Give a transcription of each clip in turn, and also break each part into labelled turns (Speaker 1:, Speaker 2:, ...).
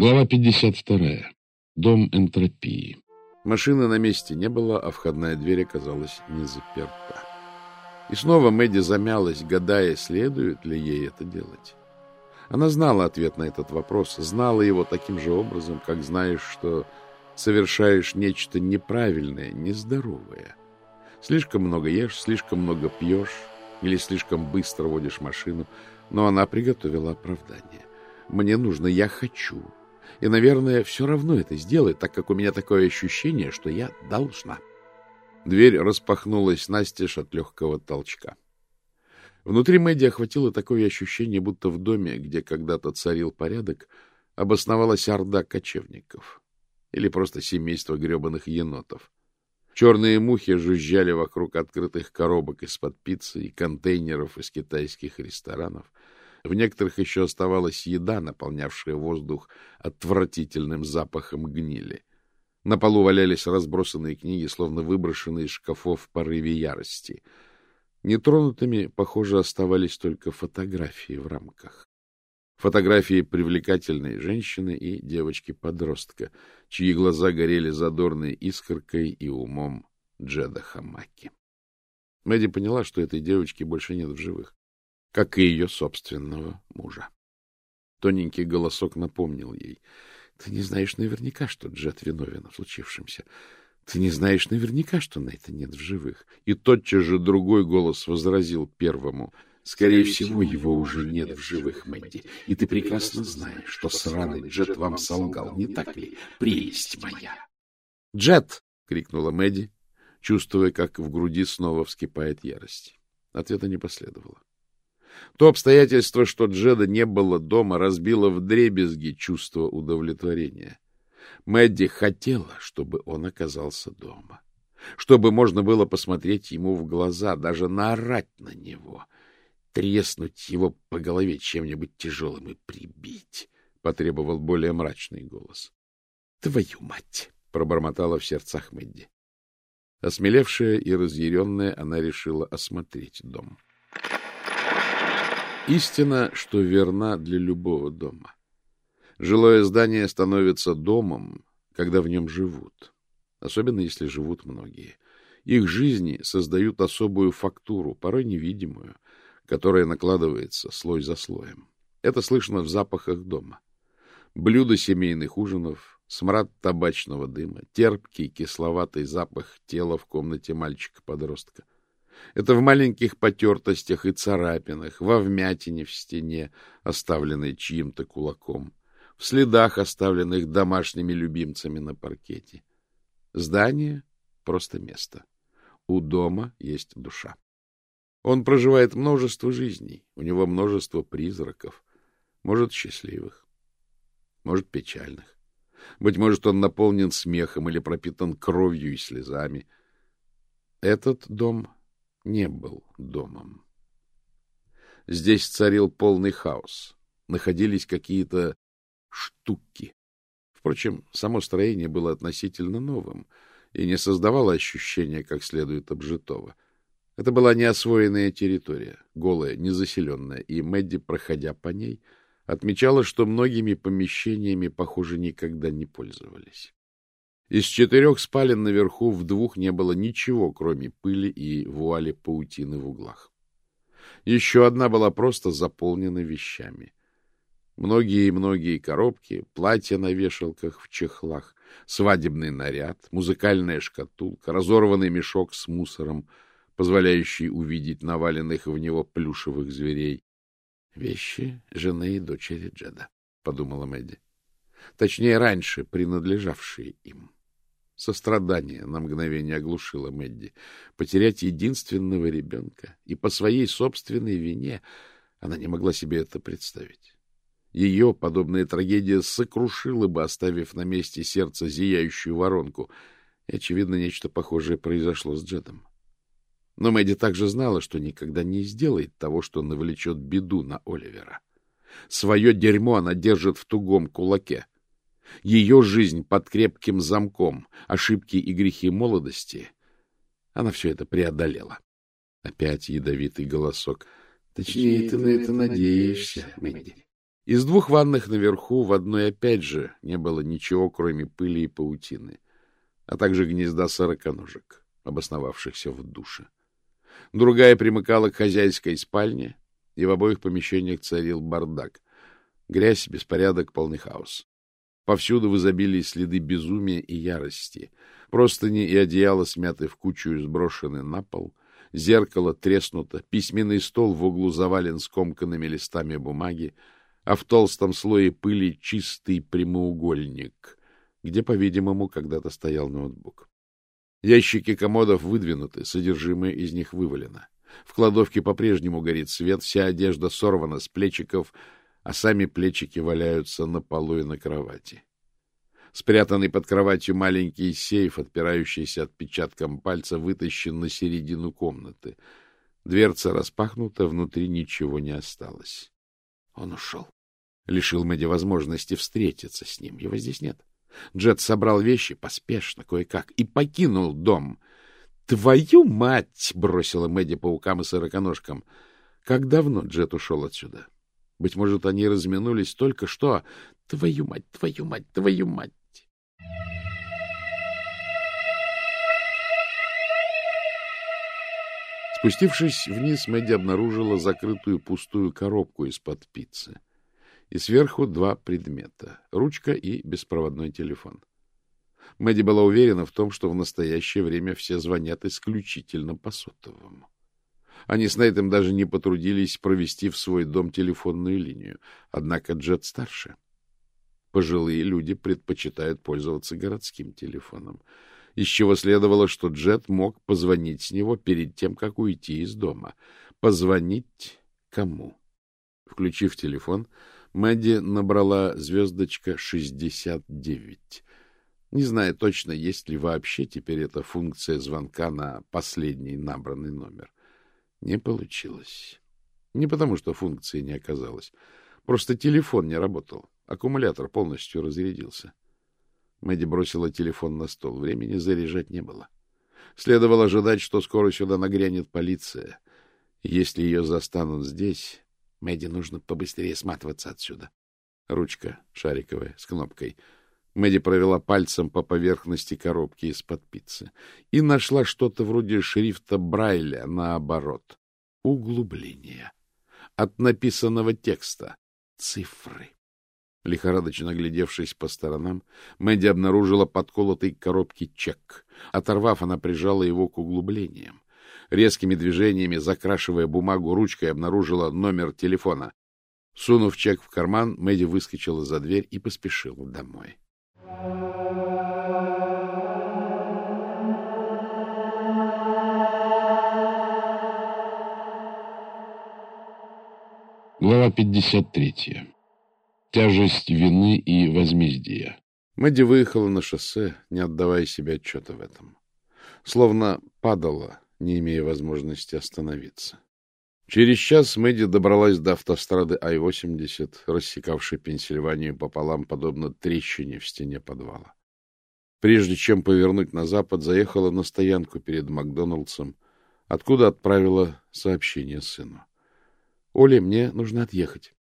Speaker 1: Глава 52. Дом энтропии.
Speaker 2: Машины на месте не было, а входная дверь оказалась не заперта. И снова Мэдди замялась, гадая, следует ли ей это делать. Она знала ответ на этот вопрос, знала его таким же образом, как знаешь, что совершаешь нечто неправильное, нездоровое. Слишком много ешь, слишком много пьешь или слишком быстро водишь машину, но она приготовила оправдание. «Мне нужно, я хочу, и, наверное, все равно это сделает, так как у меня такое ощущение, что я должна. Дверь распахнулась настежь от легкого толчка. Внутри Мэдди охватило такое ощущение, будто в доме, где когда-то царил порядок, обосновалась орда кочевников. Или просто семейство гребаных енотов. Черные мухи жужжали вокруг открытых коробок из-под пиццы и контейнеров из китайских ресторанов — в некоторых еще оставалась еда, наполнявшая воздух отвратительным запахом гнили. На полу валялись разбросанные книги, словно выброшенные из шкафов в порыве ярости. Нетронутыми, похоже, оставались только фотографии в рамках. Фотографии привлекательной женщины и девочки-подростка, чьи глаза горели задорной искоркой и умом Джеда Хамаки. Мэдди поняла, что этой девочки больше нет в живых как и ее собственного мужа. Тоненький голосок напомнил ей. — Ты не знаешь наверняка, что Джет виновен в случившемся. Ты не знаешь наверняка, что на это нет в живых. И тотчас же другой голос возразил первому. — Скорее всего, его уже нет в живых, Мэдди. И ты прекрасно знаешь, что сраный Джет вам солгал, не так ли? Прелесть моя! — Джет! — крикнула Мэдди, чувствуя, как в груди снова вскипает ярость. Ответа не последовало. То обстоятельство, что Джеда не было дома, разбило вдребезги чувство удовлетворения. Мэдди хотела, чтобы он оказался дома, чтобы можно было посмотреть ему в глаза, даже наорать на него, треснуть его по голове чем-нибудь тяжелым и прибить, — потребовал более мрачный голос. — Твою мать! — пробормотала в сердцах Мэдди. Осмелевшая и разъяренная, она решила осмотреть дом. Истина, что верна для любого дома. Жилое здание становится домом, когда в нем живут, особенно если живут многие. Их жизни создают особую фактуру, порой невидимую, которая накладывается слой за слоем. Это слышно в запахах дома. Блюда семейных ужинов, смрад табачного дыма, терпкий кисловатый запах тела в комнате мальчика-подростка — это в маленьких потертостях и царапинах, во вмятине в стене, оставленной чьим-то кулаком, в следах, оставленных домашними любимцами на паркете. Здание — просто место. У дома есть душа. Он проживает множество жизней, у него множество призраков, может, счастливых, может, печальных. Быть может, он наполнен смехом или пропитан кровью и слезами. Этот дом не был домом. Здесь царил полный хаос. Находились какие-то штуки. Впрочем, само строение было относительно новым и не создавало ощущения как следует обжитого. Это была неосвоенная территория, голая, незаселенная, и Мэдди, проходя по ней, отмечала, что многими помещениями, похоже, никогда не пользовались. Из четырех спален наверху в двух не было ничего, кроме пыли и вуали паутины в углах. Еще одна была просто заполнена вещами. Многие и многие коробки, платья на вешалках в чехлах, свадебный наряд, музыкальная шкатулка, разорванный мешок с мусором, позволяющий увидеть наваленных в него плюшевых зверей. — Вещи жены и дочери Джеда, — подумала Мэдди. Точнее, раньше принадлежавшие им. — Сострадание на мгновение оглушило Мэдди. Потерять единственного ребенка и по своей собственной вине она не могла себе это представить. Ее подобная трагедия сокрушила бы, оставив на месте сердца зияющую воронку. И, очевидно, нечто похожее произошло с Джедом. Но Мэдди также знала, что никогда не сделает того, что навлечет беду на Оливера. Свое дерьмо она держит в тугом кулаке — ее жизнь под крепким замком, ошибки и грехи молодости. Она все это преодолела. Опять ядовитый голосок. Точнее, ты на это надеешься, Мэдди. Из двух ванных наверху в одной опять же не было ничего, кроме пыли и паутины, а также гнезда сороконожек, обосновавшихся в душе. Другая примыкала к хозяйской спальне, и в обоих помещениях царил бардак. Грязь, беспорядок, полный хаос. Повсюду в изобилии следы безумия и ярости. Простыни и одеяло смяты в кучу и сброшены на пол. Зеркало треснуто, письменный стол в углу завален скомканными листами бумаги, а в толстом слое пыли чистый прямоугольник, где, по-видимому, когда-то стоял ноутбук. Ящики комодов выдвинуты, содержимое из них вывалено. В кладовке по-прежнему горит свет, вся одежда сорвана с плечиков, а сами плечики валяются на полу и на кровати. Спрятанный под кроватью маленький сейф, отпирающийся отпечатком пальца, вытащен на середину комнаты. Дверца распахнута, внутри ничего не осталось. Он ушел лишил Мэдди возможности встретиться с ним. Его здесь нет. Джет собрал вещи поспешно, кое-как, и покинул дом. «Твою мать!» — бросила Мэдди паукам и сороконожкам. Как давно Джет ушел отсюда? Быть может, они разминулись только что. Твою мать, твою мать, твою мать! Спустившись вниз, Мэдди обнаружила закрытую пустую коробку из-под пиццы и сверху два предмета — ручка и беспроводной телефон. Мэдди была уверена в том, что в настоящее время все звонят исключительно по сотовому. Они с Нейтом даже не потрудились провести в свой дом телефонную линию, однако Джет старше. Пожилые люди предпочитают пользоваться городским телефоном, из чего следовало, что Джет мог позвонить с него перед тем, как уйти из дома. Позвонить кому? Включив телефон, Мэдди набрала звездочка 69. Не знаю точно, есть ли вообще теперь эта функция звонка на последний набранный номер. Не получилось. Не потому, что функции не оказалось. Просто телефон не работал. Аккумулятор полностью разрядился. Мэдди бросила телефон на стол. Времени заряжать не было. Следовало ожидать, что скоро сюда нагрянет полиция. Если ее застанут здесь, Мэдди нужно побыстрее сматываться отсюда. Ручка шариковая, с кнопкой. Мэдди провела пальцем по поверхности коробки из-под пиццы и нашла что-то вроде шрифта Брайля наоборот. Углубление. От написанного текста. Цифры. Лихорадочно глядевшись по сторонам, Мэдди обнаружила подколотый коробки чек. Оторвав, она прижала его к углублениям резкими движениями, закрашивая бумагу ручкой, обнаружила номер телефона. Сунув чек в карман, Мэдди выскочила за дверь и поспешила домой.
Speaker 1: Глава 53. Тяжесть вины и возмездия.
Speaker 2: Мэдди выехала на шоссе, не отдавая себе отчета в этом. Словно падала, не имея возможности остановиться. Через час Мэдди добралась до автострады Ай-80, рассекавшей Пенсильванию пополам, подобно трещине в стене подвала. Прежде чем повернуть на запад, заехала на стоянку перед Макдоналдсом, откуда отправила сообщение сыну. — Оля, мне нужно отъехать.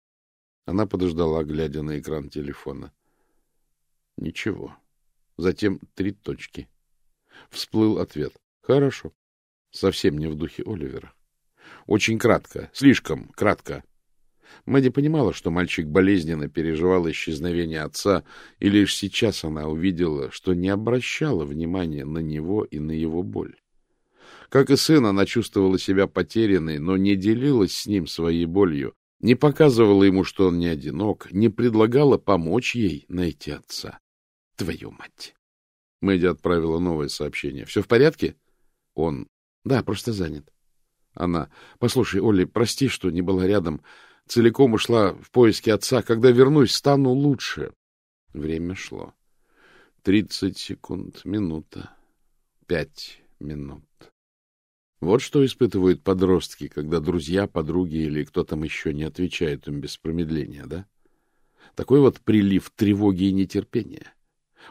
Speaker 2: Она подождала, глядя на экран телефона. Ничего. Затем три точки. Всплыл ответ. — Хорошо. Совсем не в духе Оливера. Очень кратко, слишком кратко. Мэдди понимала, что мальчик болезненно переживал исчезновение отца, и лишь сейчас она увидела, что не обращала внимания на него и на его боль. Как и сын, она чувствовала себя потерянной, но не делилась с ним своей болью, не показывала ему, что он не одинок, не предлагала помочь ей найти отца. Твою мать! Мэдди отправила новое сообщение. — Все в порядке? Он да, просто занят. Она. Послушай, Олли, прости, что не была рядом. Целиком ушла в поиски отца. Когда вернусь, стану лучше. Время шло. Тридцать секунд, минута, пять минут. Вот что испытывают подростки, когда друзья, подруги или кто там еще не отвечает им без промедления, да? Такой вот прилив тревоги и нетерпения.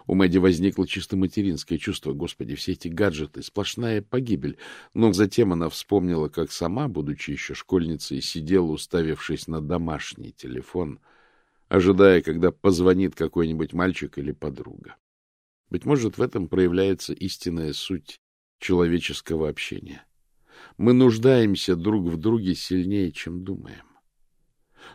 Speaker 2: У Мэдди возникло чисто материнское чувство. Господи, все эти гаджеты — сплошная погибель. Но затем она вспомнила, как сама, будучи еще школьницей, сидела, уставившись на домашний телефон, ожидая, когда позвонит какой-нибудь мальчик или подруга. Быть может, в этом проявляется истинная суть человеческого общения. Мы нуждаемся друг в друге сильнее, чем думаем.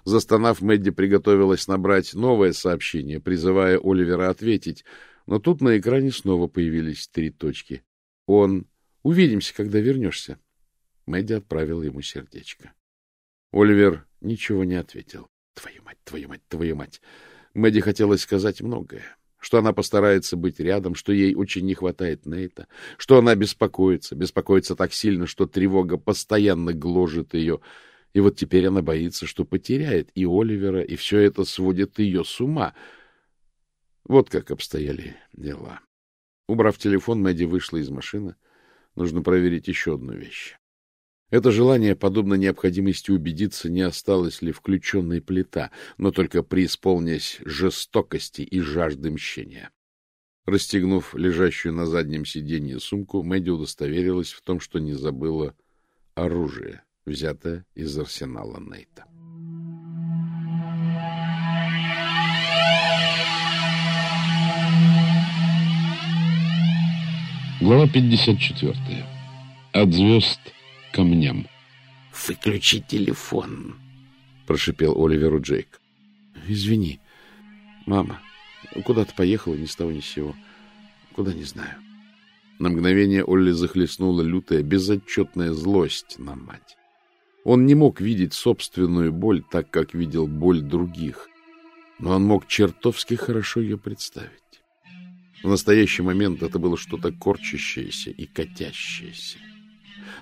Speaker 2: Застонав, Мэдди приготовилась набрать новое сообщение, призывая Оливера ответить, но тут на экране снова появились три точки. Он... Увидимся, когда вернешься. Мэдди отправил ему сердечко. Оливер ничего не ответил. Твою мать, твою мать, твою мать. Мэдди хотелось сказать многое. Что она постарается быть рядом, что ей очень не хватает Нейта, что она беспокоится, беспокоится так сильно, что тревога постоянно гложет ее. И вот теперь она боится, что потеряет и Оливера, и все это сводит ее с ума. Вот как обстояли дела. Убрав телефон, Мэдди вышла из машины. Нужно проверить еще одну вещь. Это желание, подобно необходимости убедиться, не осталась ли включенной плита, но только преисполнясь жестокости и жажды мщения. Расстегнув лежащую на заднем сиденье сумку, Мэдди удостоверилась в том, что не забыла оружие, взятое из арсенала Нейта.
Speaker 1: Глава 54. От звезд камням.
Speaker 3: — Выключи телефон, —
Speaker 2: прошипел Оливеру Джейк. — Извини, мама, куда ты поехала ни с того ни с сего. Куда не знаю. На мгновение Олли захлестнула лютая, безотчетная злость на мать. Он не мог видеть собственную боль так, как видел боль других, но он мог чертовски хорошо ее представить. В настоящий момент это было что-то корчащееся и катящееся.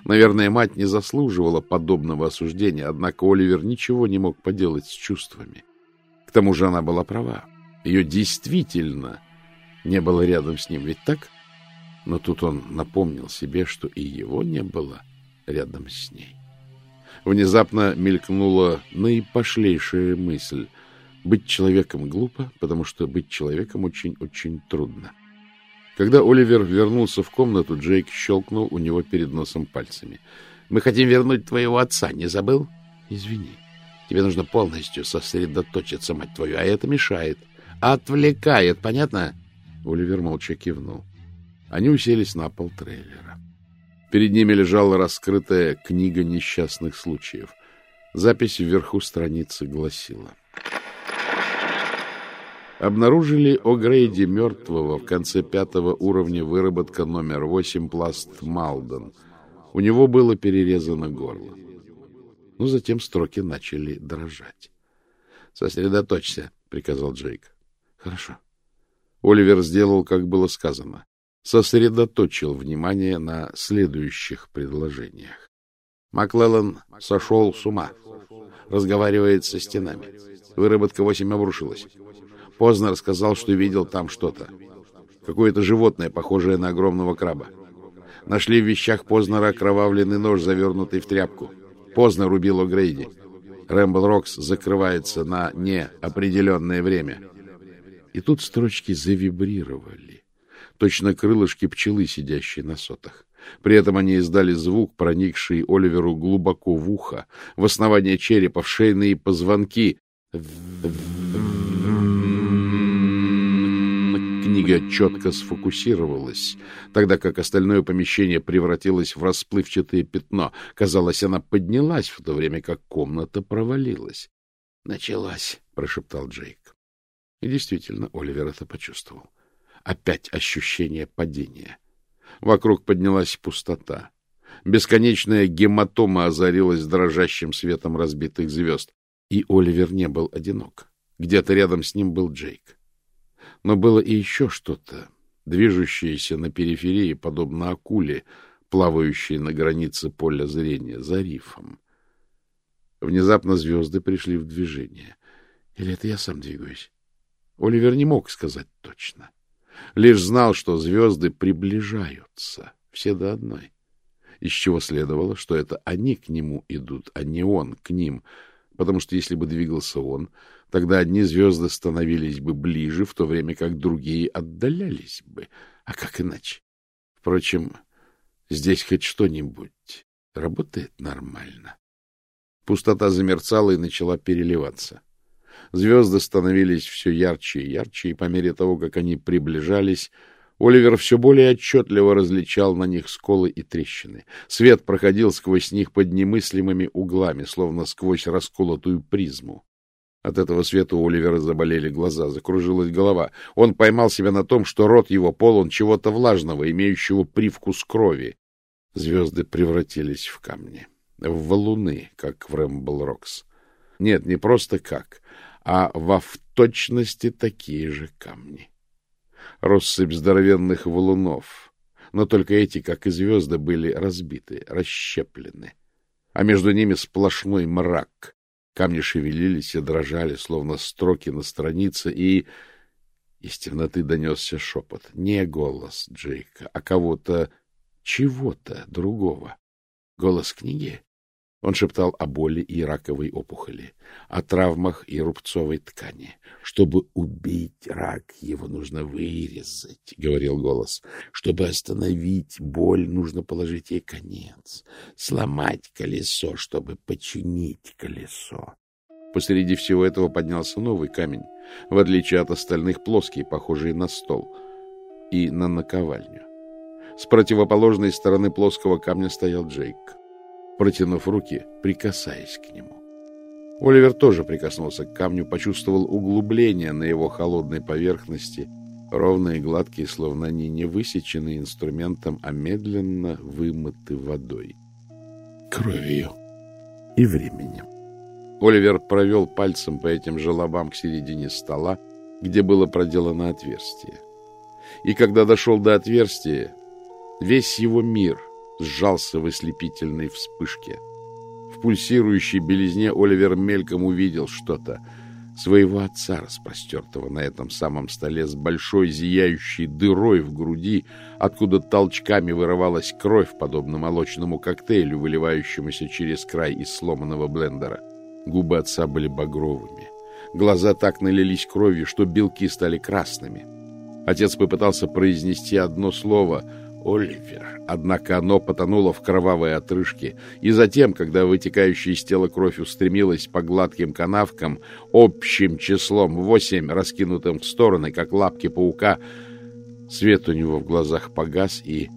Speaker 2: Наверное, мать не заслуживала подобного осуждения, однако Оливер ничего не мог поделать с чувствами. К тому же она была права. Ее действительно не было рядом с ним, ведь так? Но тут он напомнил себе, что и его не было рядом с ней. Внезапно мелькнула наипошлейшая мысль. Быть человеком глупо, потому что быть человеком очень-очень трудно. Когда Оливер вернулся в комнату, Джейк щелкнул у него перед носом пальцами. — Мы хотим вернуть твоего отца, не забыл? — Извини. Тебе нужно полностью сосредоточиться, мать твою, а это мешает. Отвлекает, понятно? Оливер молча кивнул. Они уселись на пол трейлера. Перед ними лежала раскрытая книга несчастных случаев. Запись вверху страницы гласила обнаружили о Грейде мертвого в конце пятого уровня выработка номер восемь пласт Малден. У него было перерезано горло. Но затем строки начали дрожать. — Сосредоточься, — приказал Джейк. — Хорошо. Оливер сделал, как было сказано. Сосредоточил внимание на следующих предложениях. Маклеллан сошел с ума. Разговаривает со стенами. Выработка восемь обрушилась. Познер сказал, что видел там что-то. Какое-то животное, похожее на огромного краба. Нашли в вещах Познера окровавленный нож, завернутый в тряпку. Познер убил О'Грейди. Рэмбл Рокс закрывается на неопределенное время. И тут строчки завибрировали. Точно крылышки пчелы, сидящие на сотах. При этом они издали звук, проникший Оливеру глубоко в ухо, в основание черепа, в шейные позвонки. Книга четко сфокусировалась, тогда как остальное помещение превратилось в расплывчатое пятно. Казалось, она поднялась, в то время как комната провалилась. — Началось, — прошептал Джейк. И действительно, Оливер это почувствовал. Опять ощущение падения. Вокруг поднялась пустота. Бесконечная гематома озарилась дрожащим светом разбитых звезд. И Оливер не был одинок. Где-то рядом с ним был Джейк. Но было и еще что-то, движущееся на периферии, подобно акуле, плавающей на границе поля зрения, за рифом. Внезапно звезды пришли в движение. Или это я сам двигаюсь? Оливер не мог сказать точно. Лишь знал, что звезды приближаются, все до одной. Из чего следовало, что это они к нему идут, а не он к ним, потому что если бы двигался он, Тогда одни звезды становились бы ближе, в то время как другие отдалялись бы. А как иначе? Впрочем, здесь хоть что-нибудь работает нормально. Пустота замерцала и начала переливаться. Звезды становились все ярче и ярче, и по мере того, как они приближались, Оливер все более отчетливо различал на них сколы и трещины. Свет проходил сквозь них под немыслимыми углами, словно сквозь расколотую призму. От этого света у Оливера заболели глаза, закружилась голова. Он поймал себя на том, что рот его полон чего-то влажного, имеющего привкус крови. Звезды превратились в камни, в валуны, как в Рэмбл-Рокс. Нет, не просто как, а вот в точности такие же камни. Россыпь здоровенных валунов, но только эти, как и звезды, были разбиты, расщеплены, а между ними сплошной мрак. Камни шевелились и дрожали, словно строки на странице, и из темноты донесся шепот. Не голос Джейка, а кого-то, чего-то другого. Голос книги? Он шептал о боли и раковой опухоли, о травмах и рубцовой ткани. «Чтобы убить рак, его нужно вырезать», — говорил голос. «Чтобы остановить боль, нужно положить ей конец, сломать колесо, чтобы починить колесо». Посреди всего этого поднялся новый камень, в отличие от остальных плоский, похожий на стол и на наковальню. С противоположной стороны плоского камня стоял Джейк протянув руки, прикасаясь к нему. Оливер тоже прикоснулся к камню, почувствовал углубление на его холодной поверхности, ровные и гладкие, словно они не высечены инструментом, а медленно вымыты водой. Кровью и временем. Оливер провел пальцем по этим желобам к середине стола, где было проделано отверстие. И когда дошел до отверстия, весь его мир — сжался в ослепительной вспышке. В пульсирующей белизне Оливер мельком увидел что-то. Своего отца, распростертого на этом самом столе с большой зияющей дырой в груди, откуда толчками вырывалась кровь, подобно молочному коктейлю, выливающемуся через край из сломанного блендера. Губы отца были багровыми. Глаза так налились кровью, что белки стали красными. Отец попытался произнести одно слово — Оливер. Однако оно потонуло в кровавой отрыжке, и затем, когда вытекающая из тела кровь устремилась по гладким канавкам, общим числом восемь, раскинутым в стороны, как лапки паука, свет у него в глазах погас, и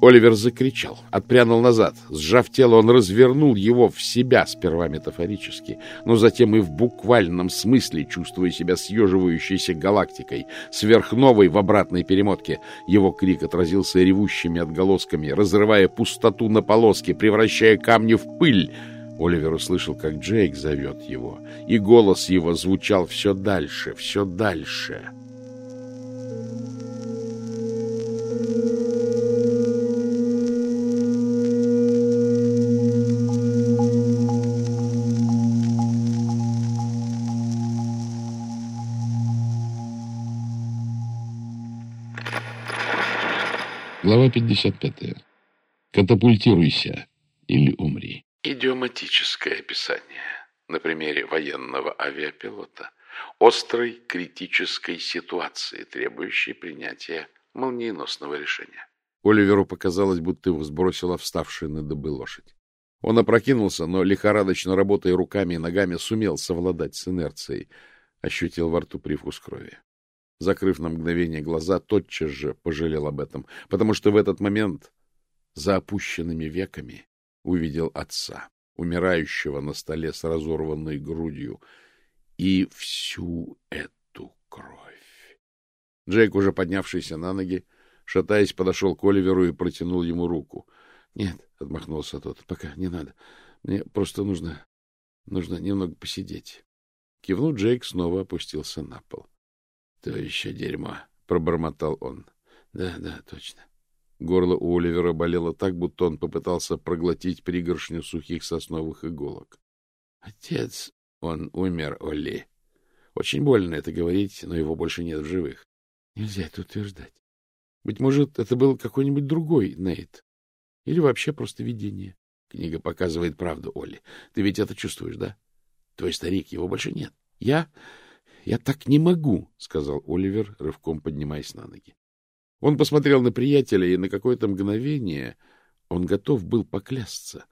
Speaker 2: Оливер закричал, отпрянул назад. Сжав тело, он развернул его в себя, сперва метафорически, но затем и в буквальном смысле, чувствуя себя съеживающейся галактикой, сверхновой в обратной перемотке. Его крик отразился ревущими отголосками, разрывая пустоту на полоски, превращая камни в пыль. Оливер услышал, как Джейк зовет его, и голос его звучал все дальше, все дальше.
Speaker 1: Глава 55. Катапультируйся или умри.
Speaker 2: Идиоматическое описание на примере военного авиапилота острой критической ситуации, требующей принятия молниеносного решения. Оливеру показалось, будто его сбросила вставшая на дыбы лошадь. Он опрокинулся, но, лихорадочно работая руками и ногами, сумел совладать с инерцией, ощутил во рту привкус крови закрыв на мгновение глаза, тотчас же пожалел об этом, потому что в этот момент за опущенными веками увидел отца, умирающего на столе с разорванной грудью, и всю эту кровь. Джейк, уже поднявшийся на ноги, шатаясь, подошел к Оливеру и протянул ему руку. — Нет, — отмахнулся тот, — пока не надо. Мне просто нужно... нужно немного посидеть. Кивнув, Джейк снова опустился на пол. —— То еще дерьмо, — пробормотал он. — Да, да, точно. Горло у Оливера болело так, будто он попытался проглотить пригоршню сухих сосновых иголок. — Отец, он умер, Олли. Очень больно это говорить, но его больше нет в живых. Нельзя это утверждать. Быть может, это был какой-нибудь другой Нейт. Или вообще просто видение. Книга показывает правду, Олли. Ты ведь это чувствуешь, да? Твой старик, его больше нет. Я... — Я так не могу, — сказал Оливер, рывком поднимаясь на ноги. Он посмотрел на приятеля, и на какое-то мгновение он готов был поклясться.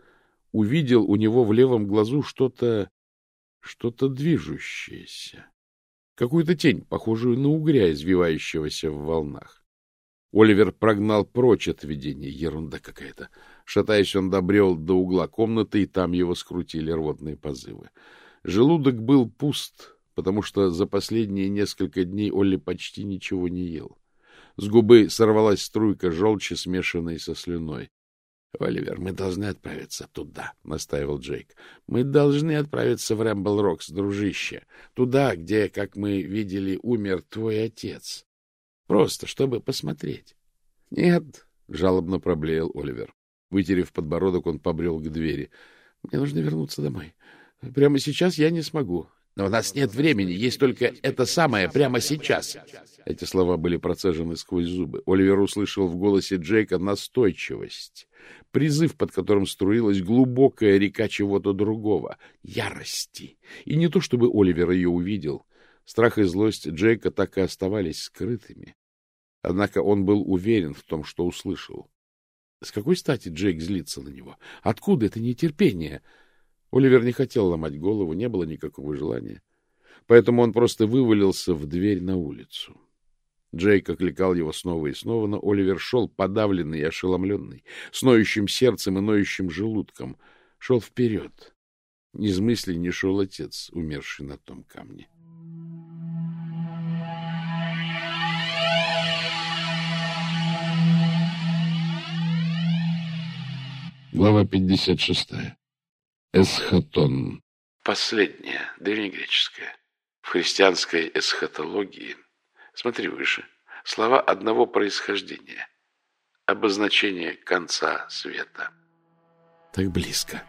Speaker 2: Увидел у него в левом глазу что-то, что-то движущееся. Какую-то тень, похожую на угря, извивающегося в волнах. Оливер прогнал прочь от видения. Ерунда какая-то. Шатаясь, он добрел до угла комнаты, и там его скрутили рвотные позывы. Желудок был пуст, потому что за последние несколько дней Олли почти ничего не ел. С губы сорвалась струйка желчи, смешанной со слюной. — Оливер, мы должны отправиться туда, — настаивал Джейк. — Мы должны отправиться в Рэмбл Рокс, дружище. Туда, где, как мы видели, умер твой отец. Просто, чтобы посмотреть. — Нет, — жалобно проблеял Оливер. Вытерев подбородок, он побрел к двери. — Мне нужно вернуться домой. Прямо сейчас я не смогу. Но у нас нет времени, есть только это самое прямо сейчас. Эти слова были процежены сквозь зубы. Оливер услышал в голосе Джейка настойчивость, призыв, под которым струилась глубокая река чего-то другого, ярости. И не то, чтобы Оливер ее увидел. Страх и злость Джейка так и оставались скрытыми. Однако он был уверен в том, что услышал. С какой стати Джейк злится на него? Откуда это нетерпение? — Оливер не хотел ломать голову, не было никакого желания. Поэтому он просто вывалился в дверь на улицу. Джейк окликал его снова и снова, но Оливер шел подавленный и ошеломленный, с ноющим сердцем и ноющим желудком. Шел вперед. Из мысли не шел отец, умерший на том камне.
Speaker 1: Глава 56. Эсхатон.
Speaker 2: Последняя, древнегреческая. В христианской эсхатологии, смотри выше, слова одного происхождения. Обозначение конца света. Так близко.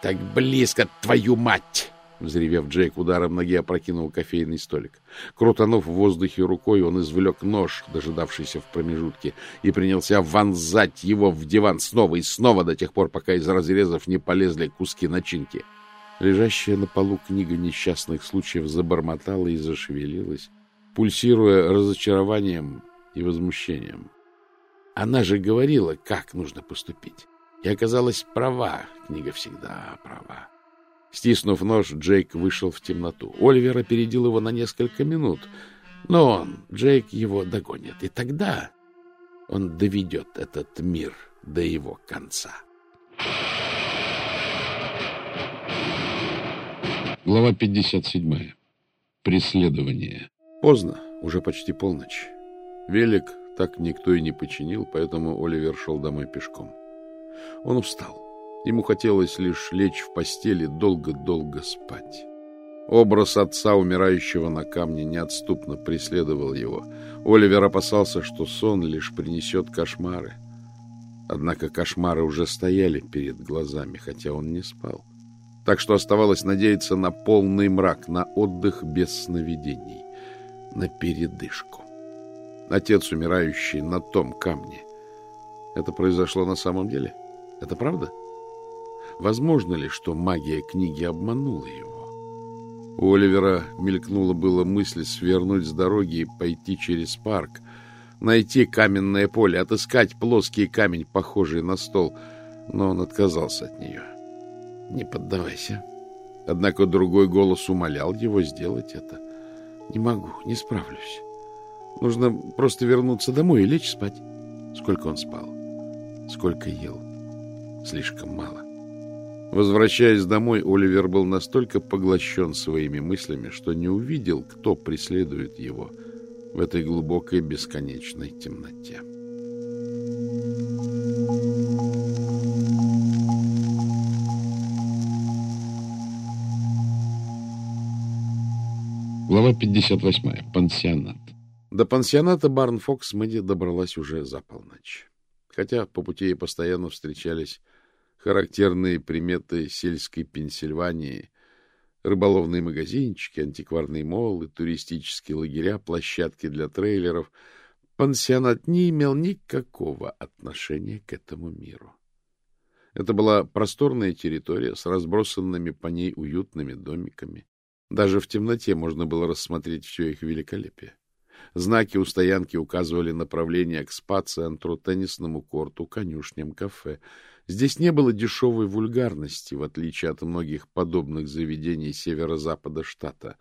Speaker 2: Так близко, твою мать! Взревев, Джейк ударом ноги опрокинул кофейный столик. Крутанув в воздухе рукой, он извлек нож, дожидавшийся в промежутке, и принялся вонзать его в диван снова и снова до тех пор, пока из разрезов не полезли куски начинки. Лежащая на полу книга несчастных случаев забормотала и зашевелилась, пульсируя разочарованием и возмущением. Она же говорила, как нужно поступить. И оказалась права, книга всегда права. Стиснув нож, Джейк вышел в темноту. Оливер опередил его на несколько минут, но он, Джейк, его догонит. И тогда он доведет этот мир до его конца.
Speaker 1: Глава 57. Преследование.
Speaker 2: Поздно, уже почти полночь. Велик так никто и не починил, поэтому Оливер шел домой пешком. Он устал. Ему хотелось лишь лечь в постели, долго-долго спать. Образ отца, умирающего на камне, неотступно преследовал его. Оливер опасался, что сон лишь принесет кошмары. Однако кошмары уже стояли перед глазами, хотя он не спал. Так что оставалось надеяться на полный мрак, на отдых без сновидений, на передышку. Отец, умирающий на том камне. Это произошло на самом деле? Это правда? — Возможно ли, что магия книги обманула его? У Оливера мелькнула была мысль свернуть с дороги и пойти через парк, найти каменное поле, отыскать плоский камень, похожий на стол, но он отказался от нее. «Не поддавайся». Однако другой голос умолял его сделать это. «Не могу, не справлюсь. Нужно просто вернуться домой и лечь спать». Сколько он спал? Сколько ел? Слишком мало. Возвращаясь домой, Оливер был настолько поглощен своими мыслями, что не увидел, кто преследует его в этой глубокой бесконечной темноте.
Speaker 1: Глава 58. Пансионат.
Speaker 2: До пансионата Барнфокс Мэдди добралась уже за полночь. Хотя по пути ей постоянно встречались характерные приметы сельской Пенсильвании, рыболовные магазинчики, антикварные молы, туристические лагеря, площадки для трейлеров, пансионат не имел никакого отношения к этому миру. Это была просторная территория с разбросанными по ней уютными домиками. Даже в темноте можно было рассмотреть все их великолепие. Знаки у стоянки указывали направление к спа-центру, теннисному корту, конюшням, кафе. Здесь не было дешевой вульгарности, в отличие от многих подобных заведений северо-запада штата,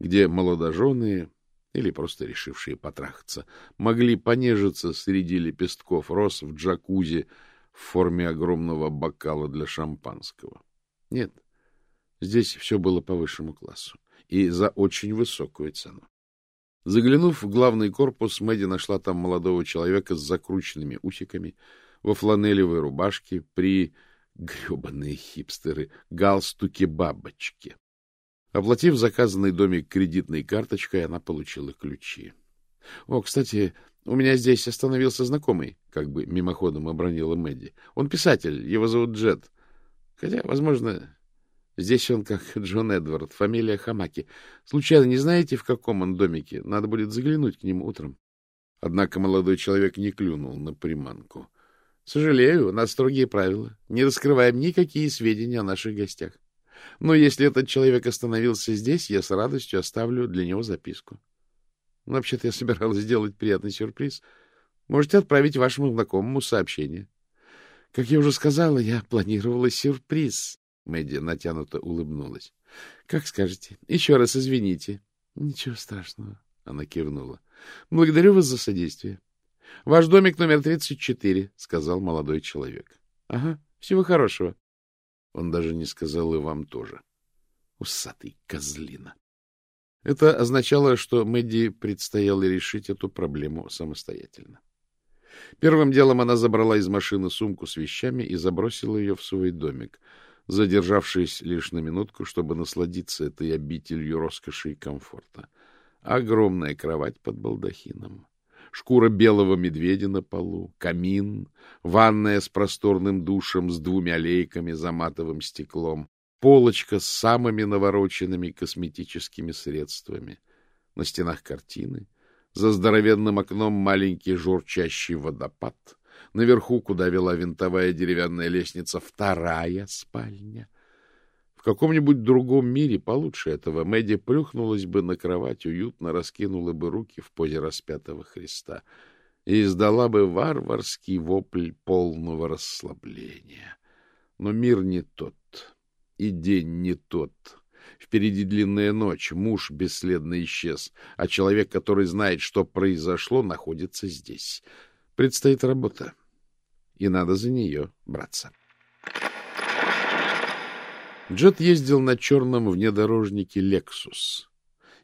Speaker 2: где молодоженые или просто решившие потрахаться могли понежиться среди лепестков роз в джакузи в форме огромного бокала для шампанского. Нет, здесь все было по высшему классу и за очень высокую цену. Заглянув в главный корпус, Мэдди нашла там молодого человека с закрученными усиками, во фланелевой рубашке, при, гребаные хипстеры, галстуке-бабочке. Оплатив заказанный домик кредитной карточкой, она получила ключи. — О, кстати, у меня здесь остановился знакомый, — как бы мимоходом обронила Мэдди. — Он писатель, его зовут Джет. Хотя, возможно, Здесь он как Джон Эдвард, фамилия Хамаки. Случайно не знаете, в каком он домике? Надо будет заглянуть к нему утром. Однако молодой человек не клюнул на приманку. — Сожалею, у нас строгие правила. Не раскрываем никакие сведения о наших гостях. Но если этот человек остановился здесь, я с радостью оставлю для него записку. Ну, вообще-то я собиралась сделать приятный сюрприз. Можете отправить вашему знакомому сообщение. Как я уже сказала, я планировала сюрприз. Мэдди натянуто улыбнулась. — Как скажете. Еще раз извините. — Ничего страшного, — она кивнула. — Благодарю вас за содействие. — Ваш домик номер 34, — сказал молодой человек. — Ага, всего хорошего. Он даже не сказал и вам тоже. Усатый козлина. Это означало, что Мэдди предстояло решить эту проблему самостоятельно. Первым делом она забрала из машины сумку с вещами и забросила ее в свой домик — задержавшись лишь на минутку, чтобы насладиться этой обителью роскоши и комфорта. Огромная кровать под балдахином, шкура белого медведя на полу, камин, ванная с просторным душем с двумя лейками за матовым стеклом, полочка с самыми навороченными косметическими средствами. На стенах картины, за здоровенным окном маленький журчащий водопад — Наверху, куда вела винтовая деревянная лестница, вторая спальня. Каком-нибудь другом мире получше этого Мэдди плюхнулась бы на кровать, уютно раскинула бы руки в позе распятого Христа и издала бы варварский вопль полного расслабления. Но мир не тот, и день не тот. Впереди длинная ночь, муж бесследно исчез, а человек, который знает, что произошло, находится здесь — Предстоит работа, и надо за нее браться. Джет ездил на черном внедорожнике «Лексус»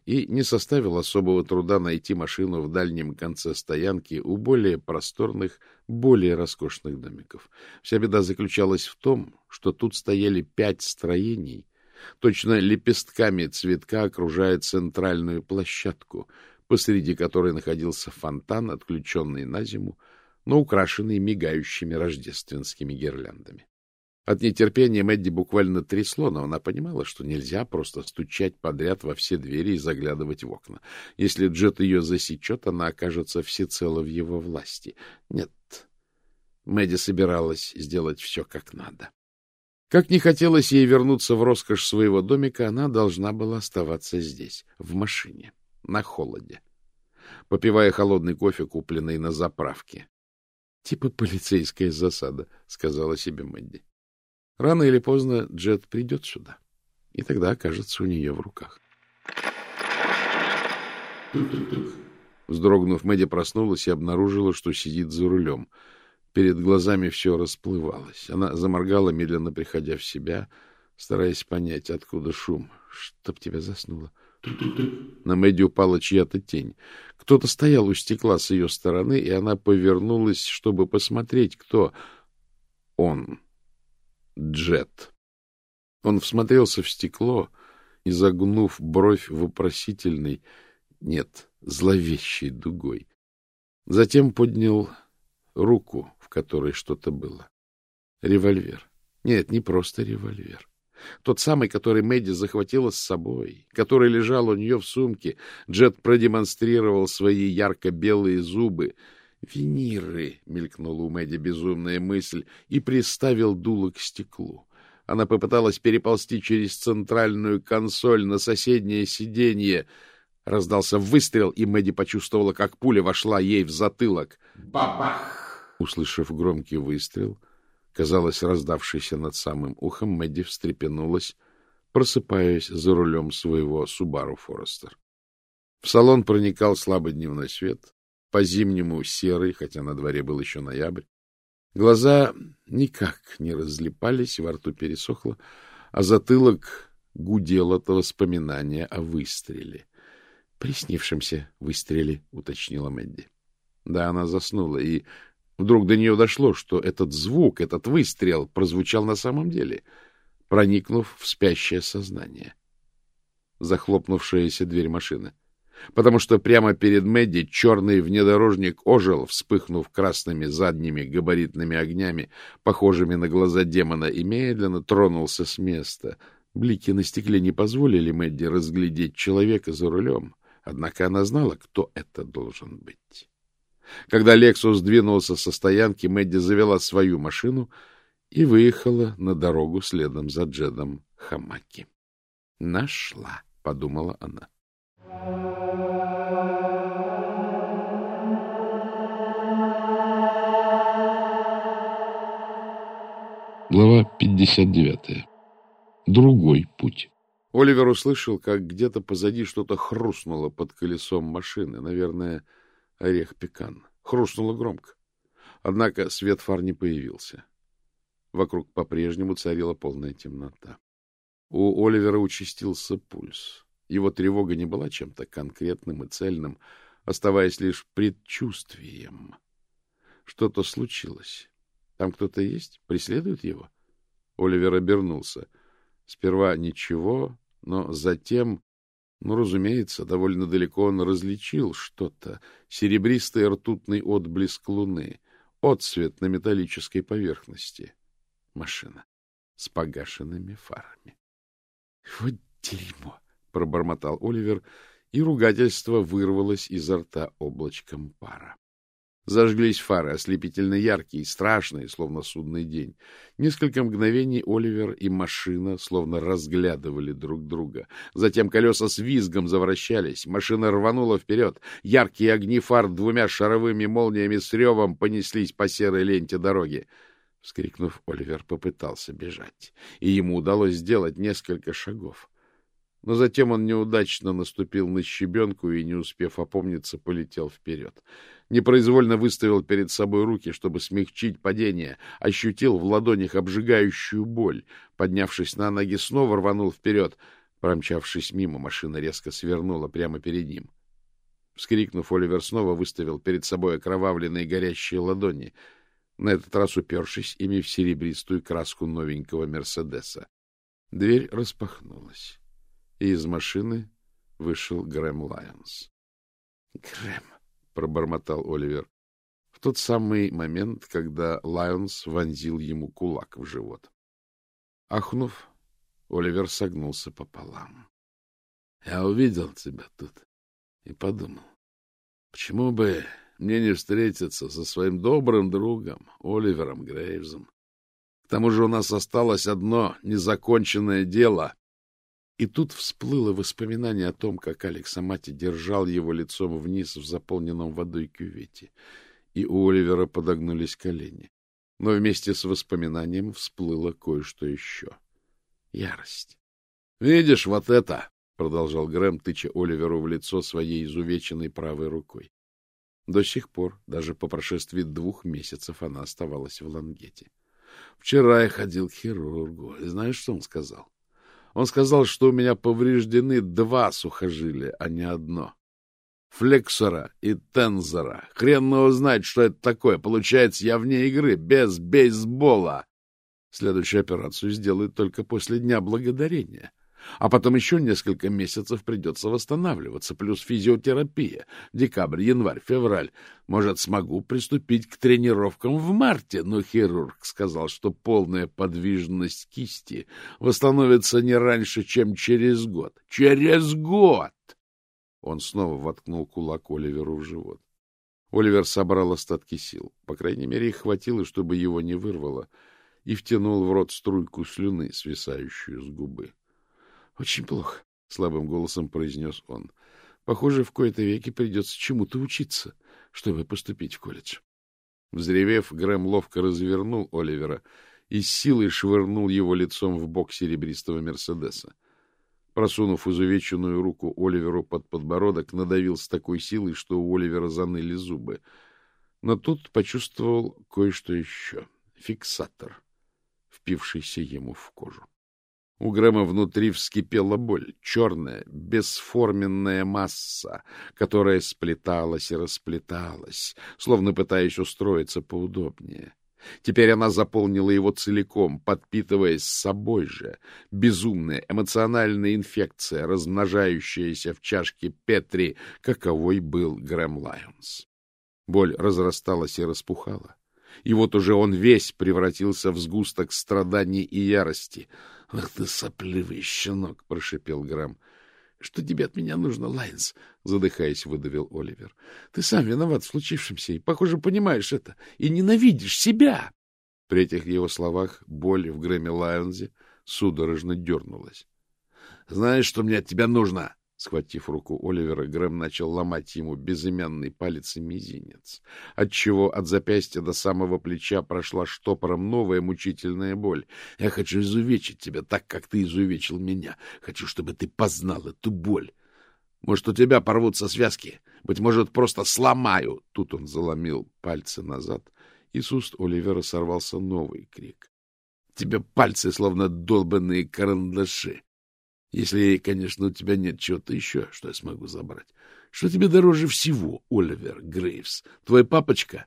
Speaker 2: и не составил особого труда найти машину в дальнем конце стоянки у более просторных, более роскошных домиков. Вся беда заключалась в том, что тут стояли пять строений, точно лепестками цветка окружая центральную площадку, посреди которой находился фонтан, отключенный на зиму, но украшенный мигающими рождественскими гирляндами. От нетерпения Мэдди буквально трясло, но она понимала, что нельзя просто стучать подряд во все двери и заглядывать в окна. Если Джет ее засечет, она окажется всецело в его власти. Нет, Мэдди собиралась сделать все как надо. Как не хотелось ей вернуться в роскошь своего домика, она должна была оставаться здесь, в машине на холоде, попивая холодный кофе, купленный на заправке. — Типа полицейская засада, — сказала себе Мэдди. Рано или поздно Джет придет сюда, и тогда окажется у нее в руках. Вздрогнув, Мэдди проснулась и обнаружила, что сидит за рулем. Перед глазами все расплывалось. Она заморгала, медленно приходя в себя, стараясь понять, откуда шум. — Чтоб тебя заснуло. На Мэдди упала чья-то тень. Кто-то стоял у стекла с ее стороны, и она повернулась, чтобы посмотреть, кто он. Джет. Он всмотрелся в стекло, изогнув бровь вопросительной, нет, зловещей дугой. Затем поднял руку, в которой что-то было. Револьвер. Нет, не просто револьвер. Тот самый, который Мэдди захватила с собой, который лежал у нее в сумке. Джет продемонстрировал свои ярко-белые зубы. «Виниры!» — мелькнула у Мэдди безумная мысль и приставил дуло к стеклу. Она попыталась переползти через центральную консоль на соседнее сиденье. Раздался выстрел, и Мэдди почувствовала, как пуля вошла ей в затылок. «Бабах!» Услышав громкий выстрел, казалось, раздавшейся над самым ухом, Мэдди встрепенулась, просыпаясь за рулем своего Субару Форестер. В салон проникал слабый дневной свет, по-зимнему серый, хотя на дворе был еще ноябрь. Глаза никак не разлипались, во рту пересохло, а затылок гудел от воспоминания о выстреле. — Приснившемся выстреле, — уточнила Мэдди. Да, она заснула, и вдруг до нее дошло, что этот звук, этот выстрел прозвучал на самом деле, проникнув в спящее сознание. Захлопнувшаяся дверь машины потому что прямо перед Мэдди черный внедорожник ожил, вспыхнув красными задними габаритными огнями, похожими на глаза демона, и медленно тронулся с места. Блики на стекле не позволили Мэдди разглядеть человека за рулем, однако она знала, кто это должен быть. Когда Лексус двинулся со стоянки, Мэдди завела свою машину и выехала на дорогу следом за Джедом Хамаки. «Нашла», — подумала она.
Speaker 1: Глава 59. Другой путь.
Speaker 2: Оливер услышал, как где-то позади что-то хрустнуло под колесом машины. Наверное, орех пекан. Хрустнуло громко. Однако свет фар не появился. Вокруг по-прежнему царила полная темнота. У Оливера участился пульс. Его тревога не была чем-то конкретным и цельным, оставаясь лишь предчувствием. Что-то случилось. Там кто-то есть? Преследует его? Оливер обернулся. Сперва ничего, но затем, ну, разумеется, довольно далеко он различил что-то. Серебристый ртутный отблеск луны, отсвет на металлической поверхности. Машина с погашенными фарами. — Вот дерьмо! — пробормотал Оливер, и ругательство вырвалось изо рта облачком пара. Зажглись фары, ослепительно яркие, страшные, словно судный день. Несколько мгновений Оливер и машина словно разглядывали друг друга. Затем колеса с визгом завращались, машина рванула вперед. Яркие огни фар двумя шаровыми молниями с ревом понеслись по серой ленте дороги. Вскрикнув, Оливер попытался бежать, и ему удалось сделать несколько шагов. Но затем он неудачно наступил на щебенку и, не успев опомниться, полетел вперед. Непроизвольно выставил перед собой руки, чтобы смягчить падение, ощутил в ладонях обжигающую боль. Поднявшись на ноги, снова рванул вперед. Промчавшись мимо, машина резко свернула прямо перед ним. Вскрикнув, Оливер снова выставил перед собой окровавленные горящие ладони, на этот раз упершись ими в серебристую краску новенького Мерседеса. Дверь распахнулась и из машины вышел Грэм Лайонс. — Грэм, — пробормотал Оливер, в тот самый момент, когда Лайонс вонзил ему кулак в живот. Ахнув, Оливер согнулся пополам. — Я увидел тебя тут и подумал, почему бы мне не встретиться со своим добрым другом Оливером Грейвзом. К тому же у нас осталось одно незаконченное дело — и тут всплыло воспоминание о том, как Алекс Амати держал его лицом вниз в заполненном водой кювете, и у Оливера подогнулись колени. Но вместе с воспоминанием всплыло кое-что еще. Ярость. — Видишь, вот это! — продолжал Грэм, тыча Оливеру в лицо своей изувеченной правой рукой. До сих пор, даже по прошествии двух месяцев, она оставалась в лангете. Вчера я ходил к хирургу. И знаешь, что он сказал? Он сказал, что у меня повреждены два сухожилия, а не одно. Флексора и тензора. Хрен его знает, что это такое. Получается, я вне игры, без бейсбола. Следующую операцию сделают только после Дня Благодарения. А потом еще несколько месяцев придется восстанавливаться, плюс физиотерапия. Декабрь, январь, февраль. Может, смогу приступить к тренировкам в марте, но хирург сказал, что полная подвижность кисти восстановится не раньше, чем через год. Через год! Он снова воткнул кулак Оливеру в живот. Оливер собрал остатки сил. По крайней мере, их хватило, чтобы его не вырвало, и втянул в рот струйку слюны, свисающую с губы. Очень плохо, — слабым голосом произнес он. Похоже, в кои-то веки придется чему-то учиться, чтобы поступить в колледж. Взревев, Грэм ловко развернул Оливера и с силой швырнул его лицом в бок серебристого Мерседеса. Просунув изувеченную руку Оливеру под подбородок, надавил с такой силой, что у Оливера заныли зубы. Но тут почувствовал кое-что еще — фиксатор, впившийся ему в кожу. У Грэма внутри вскипела боль, черная, бесформенная масса, которая сплеталась и расплеталась, словно пытаясь устроиться поудобнее. Теперь она заполнила его целиком, подпитываясь собой же. Безумная эмоциональная инфекция, размножающаяся в чашке Петри, каковой был Грэм Лайонс. Боль разрасталась и распухала. И вот уже он весь превратился в сгусток страданий и ярости —— Ах ты, сопливый щенок! — прошипел Грамм. — Что тебе от меня нужно, Лайнс? — задыхаясь, выдавил Оливер. — Ты сам виноват в случившемся и, похоже, понимаешь это, и ненавидишь себя. При этих его словах боль в Грэмме Лайонзе судорожно дернулась. — Знаешь, что мне от тебя нужно? Схватив руку Оливера, Грэм начал ломать ему безымянный палец и мизинец, отчего от запястья до самого плеча прошла штопором новая мучительная боль. «Я хочу изувечить тебя так, как ты изувечил меня. Хочу, чтобы ты познал эту боль. Может, у тебя порвутся связки? Быть может, просто сломаю!» Тут он заломил пальцы назад, и с уст Оливера сорвался новый крик. «Тебе пальцы, словно долбанные карандаши!» Если, конечно, у тебя нет чего-то еще, что я смогу забрать. Что тебе дороже всего, Оливер Грейвс? Твой папочка?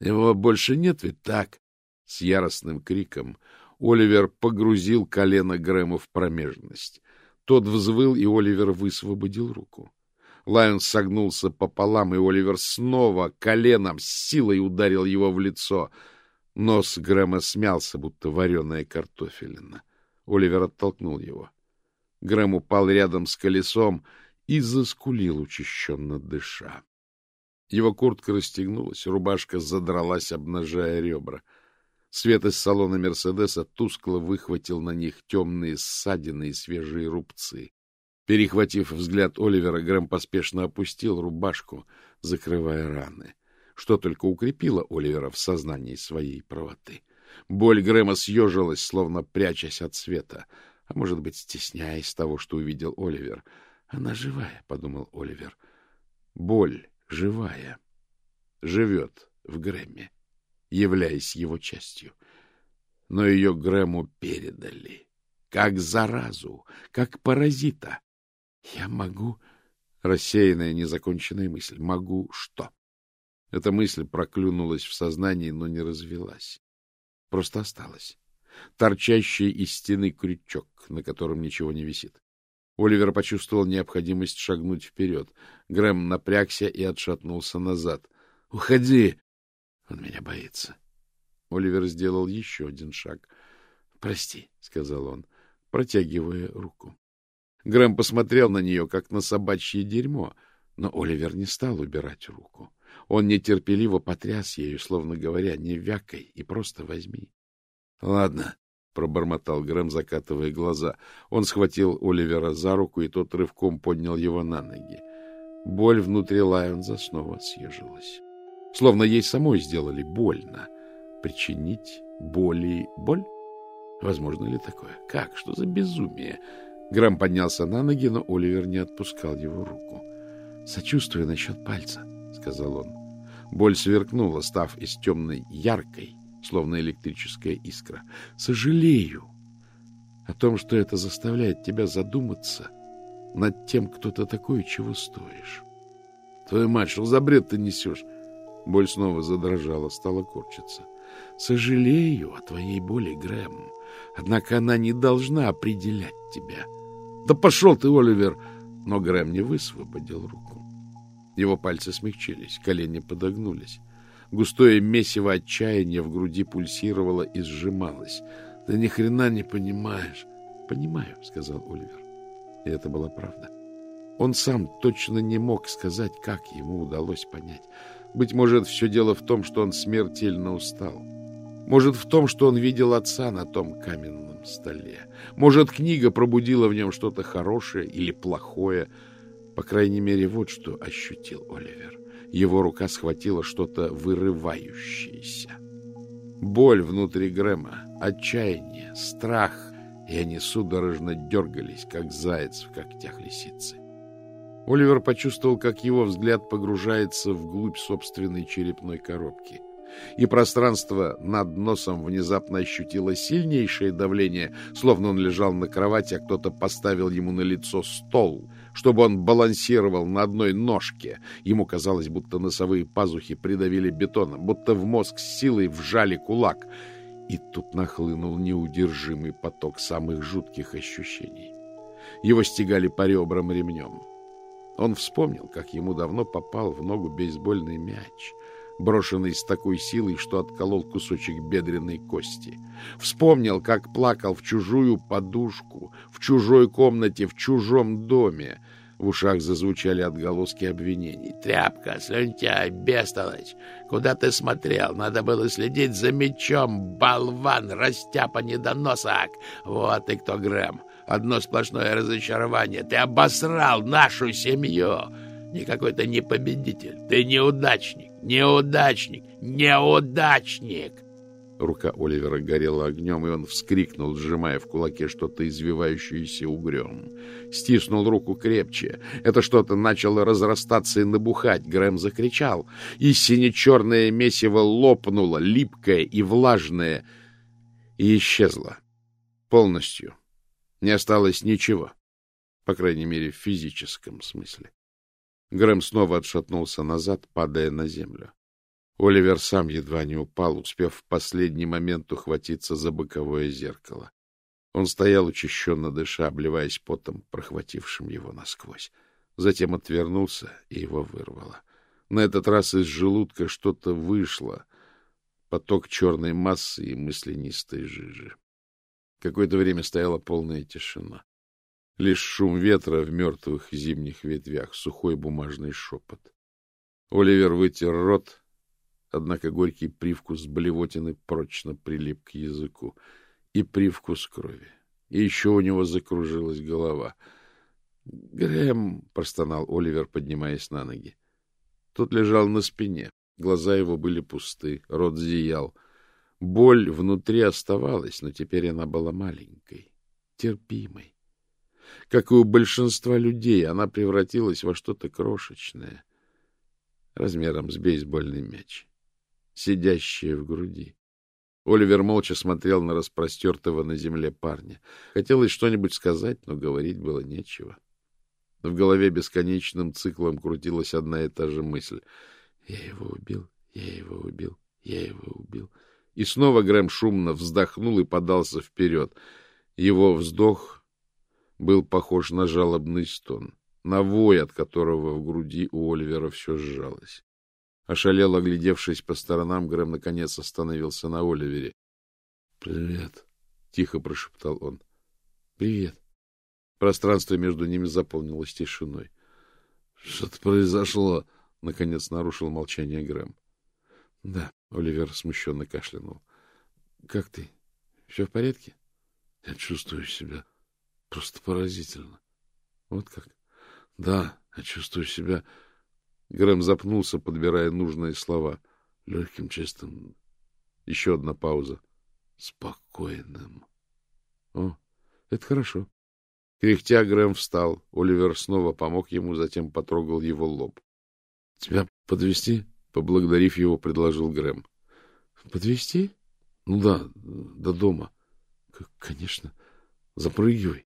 Speaker 2: Его больше нет, ведь так? С яростным криком Оливер погрузил колено Грэма в промежность. Тот взвыл, и Оливер высвободил руку. Лайон согнулся пополам, и Оливер снова коленом с силой ударил его в лицо. Нос Грэма смялся, будто вареная картофелина. Оливер оттолкнул его. — Грэм упал рядом с колесом и заскулил, учащенно дыша. Его куртка расстегнулась, рубашка задралась, обнажая ребра. Свет из салона Мерседеса тускло выхватил на них темные ссадины и свежие рубцы. Перехватив взгляд Оливера, Грэм поспешно опустил рубашку, закрывая раны, что только укрепило Оливера в сознании своей правоты. Боль Грэма съежилась, словно прячась от света — а может быть, стесняясь того, что увидел Оливер. Она живая, — подумал Оливер. Боль живая. Живет в Грэмме, являясь его частью. Но ее Грэму передали, как заразу, как паразита. Я могу... Рассеянная, незаконченная мысль. Могу что? Эта мысль проклюнулась в сознании, но не развелась. Просто осталась торчащий из стены крючок, на котором ничего не висит. Оливер почувствовал необходимость шагнуть вперед. Грэм напрягся и отшатнулся назад. — Уходи! Он меня боится. Оливер сделал еще один шаг. — Прости, — сказал он, протягивая руку. Грэм посмотрел на нее, как на собачье дерьмо, но Оливер не стал убирать руку. Он нетерпеливо потряс ею, словно говоря, не вякой, и просто возьми. — Ладно, — пробормотал Грэм, закатывая глаза. Он схватил Оливера за руку, и тот рывком поднял его на ноги. Боль внутри Лайонза снова съежилась. Словно ей самой сделали больно. Причинить боли боль? Возможно ли такое? Как? Что за безумие? Грэм поднялся на ноги, но Оливер не отпускал его руку. — Сочувствую насчет пальца, — сказал он. Боль сверкнула, став из темной яркой, словно электрическая искра. Сожалею о том, что это заставляет тебя задуматься над тем, кто ты такой и чего стоишь. Твою мать, что за бред ты несешь? Боль снова задрожала, стала корчиться. Сожалею о твоей боли, Грэм. Однако она не должна определять тебя. Да пошел ты, Оливер! Но Грэм не высвободил руку. Его пальцы смягчились, колени подогнулись. Густое месиво отчаяния в груди пульсировало и сжималось. — Да ни хрена не понимаешь. — Понимаю, — сказал Оливер. И это была правда. Он сам точно не мог сказать, как ему удалось понять. Быть может, все дело в том, что он смертельно устал. Может, в том, что он видел отца на том каменном столе. Может, книга пробудила в нем что-то хорошее или плохое. По крайней мере, вот что ощутил Оливер. Его рука схватила что-то вырывающееся. Боль внутри Грэма, отчаяние, страх, и они судорожно дергались, как заяц в когтях лисицы. Оливер почувствовал, как его взгляд погружается вглубь собственной черепной коробки — и пространство над носом внезапно ощутило сильнейшее давление, словно он лежал на кровати, а кто-то поставил ему на лицо стол, чтобы он балансировал на одной ножке. Ему казалось, будто носовые пазухи придавили бетоном, будто в мозг с силой вжали кулак. И тут нахлынул неудержимый поток самых жутких ощущений. Его стегали по ребрам ремнем. Он вспомнил, как ему давно попал в ногу бейсбольный мяч — брошенный с такой силой, что отколол кусочек бедренной кости. Вспомнил, как плакал в чужую подушку, в чужой комнате, в чужом доме. В ушах зазвучали отголоски обвинений. «Тряпка, слюнтяй, бестолочь! Куда ты смотрел? Надо было следить за мечом, болван, растяпа недоносок! Вот и кто Грэм! Одно сплошное разочарование! Ты обосрал нашу семью!» Не победитель. Ты неудачник, неудачник, неудачник!» Рука Оливера горела огнем, и он вскрикнул, сжимая в кулаке что-то извивающееся угрем. Стиснул руку крепче. Это что-то начало разрастаться и набухать. Грэм закричал, и сине-черное месиво лопнуло, липкое и влажное, и исчезло. Полностью. Не осталось ничего. По крайней мере, в физическом смысле. Грэм снова отшатнулся назад, падая на землю. Оливер сам едва не упал, успев в последний момент ухватиться за боковое зеркало. Он стоял учащенно дыша, обливаясь потом, прохватившим его насквозь. Затем отвернулся, и его вырвало. На этот раз из желудка что-то вышло, поток черной массы и мысленистой жижи. Какое-то время стояла полная тишина. Лишь шум ветра в мертвых зимних ветвях, сухой бумажный шепот. Оливер вытер рот, однако горький привкус блевотины прочно прилип к языку. И привкус крови. И еще у него закружилась голова. — Грэм! — простонал Оливер, поднимаясь на ноги. Тот лежал на спине. Глаза его были пусты, рот зиял. Боль внутри оставалась, но теперь она была маленькой, терпимой. Как и у большинства людей, она превратилась во что-то крошечное, размером с бейсбольный мяч, сидящее в груди. Оливер молча смотрел на распростертого на земле парня. Хотелось что-нибудь сказать, но говорить было нечего. В голове бесконечным циклом крутилась одна и та же мысль. «Я его убил, я его убил, я его убил». И снова Грэм шумно вздохнул и подался вперед. Его вздох был похож на жалобный стон, на вой, от которого в груди у Оливера все сжалось. Ошалел, оглядевшись по сторонам, Грэм наконец остановился на Оливере. — Привет, — тихо прошептал он. — Привет. Пространство между ними заполнилось тишиной. — Что-то произошло, — наконец нарушил молчание Грэм. — Да, — Оливер смущенно кашлянул. — Как ты? Все в порядке? — Я чувствую себя Просто поразительно. Вот как? Да, я чувствую себя... Грэм запнулся, подбирая нужные слова. Легким, чистым. Еще одна пауза. Спокойным. О, это хорошо. Кряхтя Грэм встал. Оливер снова помог ему, затем потрогал его лоб. — Тебя подвести? поблагодарив его, предложил Грэм. — Подвести? Ну да, до дома. — Конечно. Запрыгивай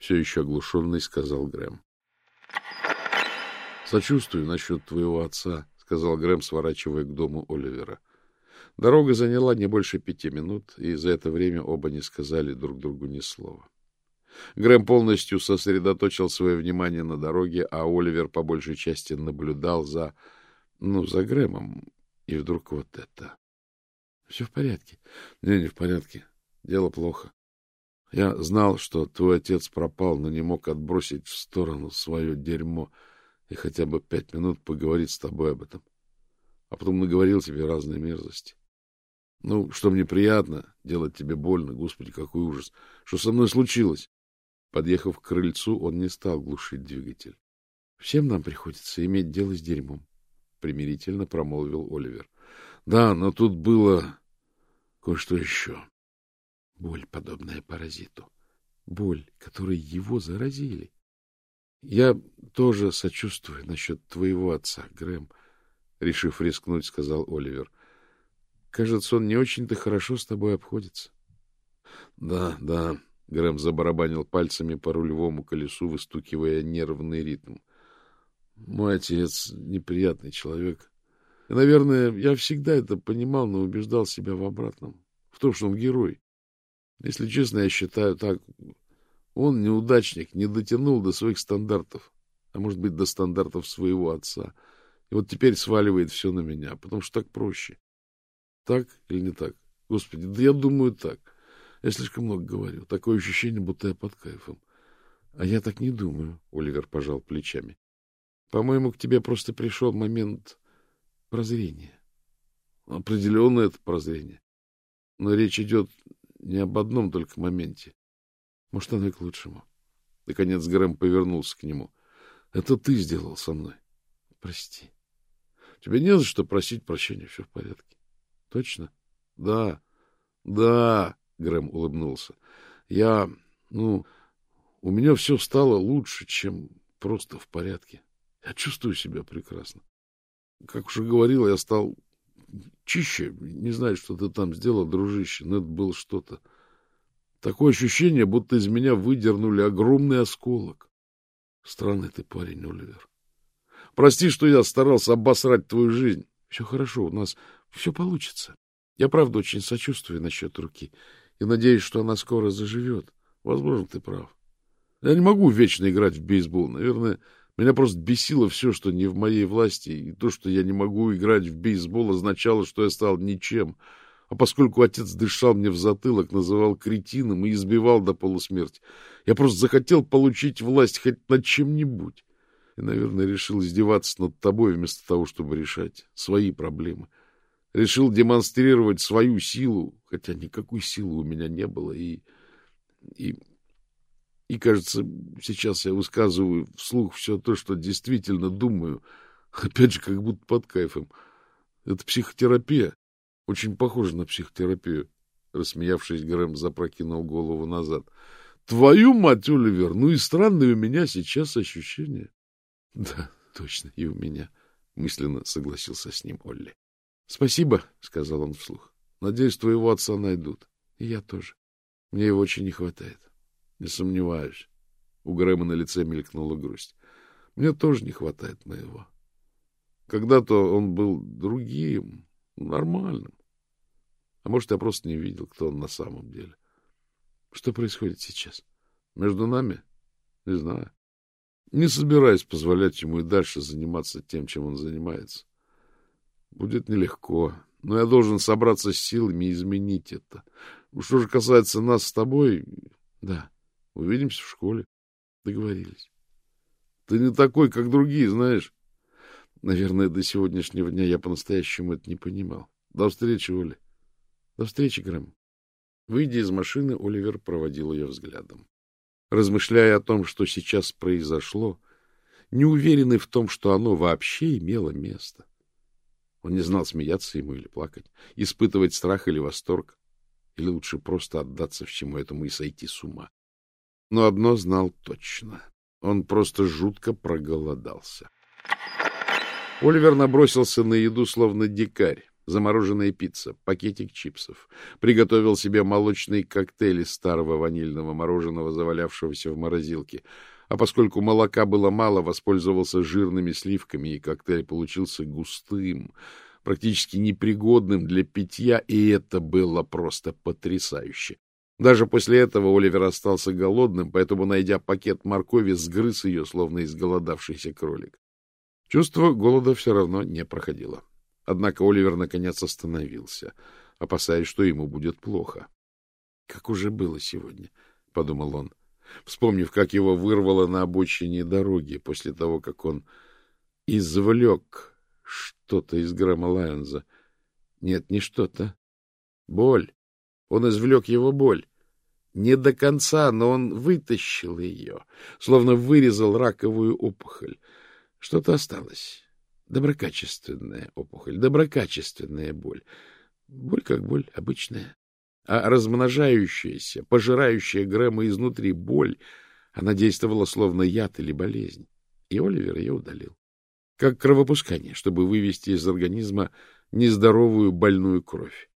Speaker 2: все еще оглушенный, сказал Грэм. Сочувствую насчет твоего отца, сказал Грэм, сворачивая к дому Оливера. Дорога заняла не больше пяти минут, и за это время оба не сказали друг другу ни слова. Грэм полностью сосредоточил свое внимание на дороге, а Оливер по большей части наблюдал за... ну, за Грэмом. И вдруг вот это. — Все в порядке? — Не, не в порядке. Дело плохо. Я знал, что твой отец пропал, но не мог отбросить в сторону свое дерьмо и хотя бы пять минут поговорить с тобой об этом. А потом наговорил тебе разные мерзости. Ну, что мне приятно, делать тебе больно, господи, какой ужас. Что со мной случилось? Подъехав к крыльцу, он не стал глушить двигатель. Всем нам приходится иметь дело с дерьмом. — примирительно промолвил Оливер. — Да, но тут было кое-что еще. Боль, подобная паразиту. Боль, которой его заразили. Я тоже сочувствую насчет твоего отца, Грэм, — решив рискнуть, сказал Оливер. — Кажется, он не очень-то хорошо с тобой обходится. — Да, да, — Грэм забарабанил пальцами по рулевому колесу, выстукивая нервный ритм. — Мой отец неприятный человек. И, наверное, я всегда это понимал, но убеждал себя в обратном. В том, что он герой. Если честно, я считаю так. Он неудачник, не дотянул до своих стандартов, а может быть, до стандартов своего отца. И вот теперь сваливает все на меня, потому что так проще. Так или не так? Господи, да я думаю так. Я слишком много говорю. Такое ощущение, будто я под кайфом. А я так не думаю, — Оливер пожал плечами. По-моему, к тебе просто пришел момент прозрения. Определенно это прозрение. Но речь идет не об одном только моменте. Может, оно и к лучшему. Наконец Грэм повернулся к нему. — Это ты сделал со мной. — Прости. — Тебе не за что просить прощения, все в порядке. — Точно? — Да. — Да, — Грэм улыбнулся. — Я, ну, у меня все стало лучше, чем просто в порядке. Я чувствую себя прекрасно. Как уже говорил, я стал чище. Не знаю, что ты там сделал, дружище, но это было что-то. Такое ощущение, будто из меня выдернули огромный осколок. Странный ты парень, Оливер. Прости, что я старался обосрать твою жизнь. Все хорошо, у нас все получится. Я, правда, очень сочувствую насчет руки и надеюсь, что она скоро заживет. Возможно, ты прав. Я не могу вечно играть в бейсбол. Наверное, меня просто бесило все, что не в моей власти, и то, что я не могу играть в бейсбол, означало, что я стал ничем — а поскольку отец дышал мне в затылок, называл кретином и избивал до полусмерти, я просто захотел получить власть хоть над чем-нибудь. И, наверное, решил издеваться над тобой вместо того, чтобы решать свои проблемы. Решил демонстрировать свою силу, хотя никакой силы у меня не было. И, и, и кажется, сейчас я высказываю вслух все то, что действительно думаю, опять же, как будто под кайфом. Это психотерапия. Очень похоже на психотерапию. Рассмеявшись, Грэм запрокинул голову назад. — Твою мать, Оливер, ну и странные у меня сейчас ощущения. — Да, точно, и у меня, — мысленно согласился с ним Олли. — Спасибо, — сказал он вслух. — Надеюсь, твоего отца найдут. И я тоже. Мне его очень не хватает. Не сомневаюсь. У Грэма на лице мелькнула грусть. Мне тоже не хватает моего. Когда-то он был другим, нормальным. А может, я просто не видел, кто он на самом деле. Что происходит сейчас? Между нами? Не знаю. Не собираюсь позволять ему и дальше заниматься тем, чем он занимается. Будет нелегко, но я должен собраться с силами и изменить это. Что же касается нас с тобой, да, увидимся в школе. Договорились. Ты не такой, как другие, знаешь. Наверное, до сегодняшнего дня я по-настоящему это не понимал. До встречи, Оля. До встречи, Грэм. Выйдя из машины, Оливер проводил ее взглядом. Размышляя о том, что сейчас произошло, не уверенный в том, что оно вообще имело место. Он не знал, смеяться ему или плакать, испытывать страх или восторг, или лучше просто отдаться всему этому и сойти с ума. Но одно знал точно — он просто жутко проголодался. Оливер набросился на еду, словно дикарь замороженная пицца, пакетик чипсов. Приготовил себе молочный коктейль из старого ванильного мороженого, завалявшегося в морозилке. А поскольку молока было мало, воспользовался жирными сливками, и коктейль получился густым, практически непригодным для питья, и это было просто потрясающе. Даже после этого Оливер остался голодным, поэтому, найдя пакет моркови, сгрыз ее, словно изголодавшийся кролик. Чувство голода все равно не проходило. Однако Оливер наконец остановился, опасаясь, что ему будет плохо. — Как уже было сегодня, — подумал он, вспомнив, как его вырвало на обочине дороги после того, как он извлек что-то из Грэма Лайонза. Нет, не что-то. Боль. Он извлек его боль. Не до конца, но он вытащил ее, словно вырезал раковую опухоль. Что-то осталось. Доброкачественная опухоль, доброкачественная боль. Боль как боль, обычная. А размножающаяся, пожирающая Грэма изнутри боль, она действовала словно яд или болезнь. И Оливер ее удалил. Как кровопускание, чтобы вывести из организма нездоровую больную кровь.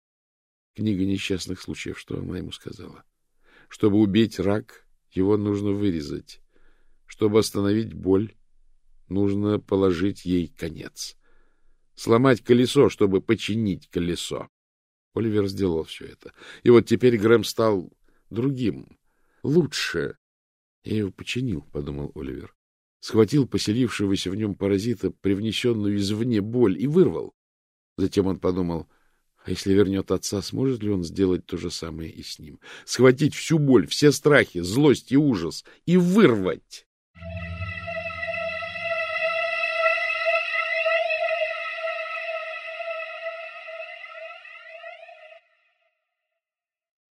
Speaker 2: Книга несчастных случаев, что она ему сказала. Чтобы убить рак, его нужно вырезать. Чтобы остановить боль, нужно положить ей конец. Сломать колесо, чтобы починить колесо. Оливер сделал все это. И вот теперь Грэм стал другим, лучше. Я его починил, — подумал Оливер. Схватил поселившегося в нем паразита, привнесенную извне боль, и вырвал. Затем он подумал, а если вернет отца, сможет ли он сделать то же самое и с ним? Схватить всю боль, все страхи, злость и ужас и вырвать